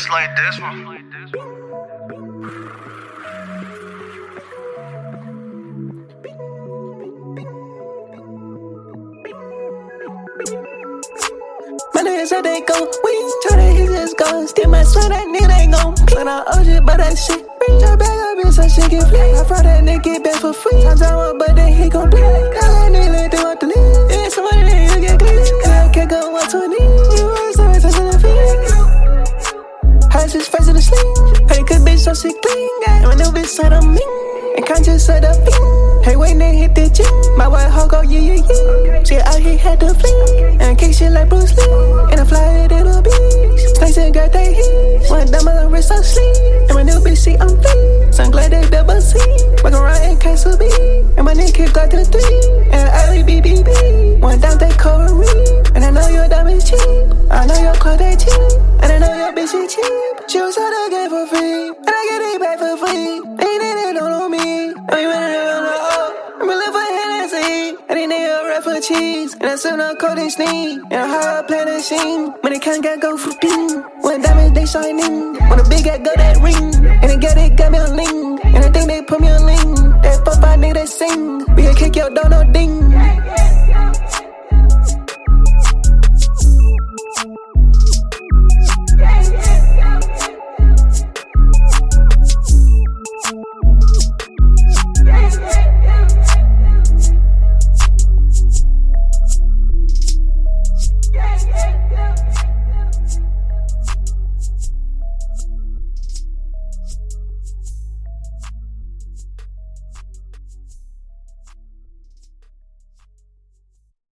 Just like this one. Niggas said they go, we try to hit this go. Still my sweat, that nigga ain't gon' When I OG, but that shit. Bring your bag up, bitch, so she get flat. I brought that nigga back for free. Times I want, but so she clean. And when new bitch said I'm mean. And conscious of the fiend. Hey, wait, then hit the gym. My white hoe go, yeah, yeah, yeah. She out here had to flee. And kick shit like Bruce Lee. And I fly it in a beach. Snakes and got they heat. One dumb on the wrist, I sleep. And my new bitch, see, I'm free. So I'm glad they double C. Walk around in case of B. And my nigga got the three. And I BBB. One down, they cover me. And I know your diamond cheap. I know your car, they cheap. And I your bitch, she cheap. She was out game for free. And I get it back for free. Ain't it, don't know me. I'm really on the O. I'm really for Hennessy. And they nigga rap for cheese. And I sip no cold and sneeze. And I high play the scene. When they can't get go for ping. When diamonds they shining. When a big guy go that ring. And they get it, got me a link. And I think they put me on link. That fuck five nigga that sing. We can kick your door, no ding.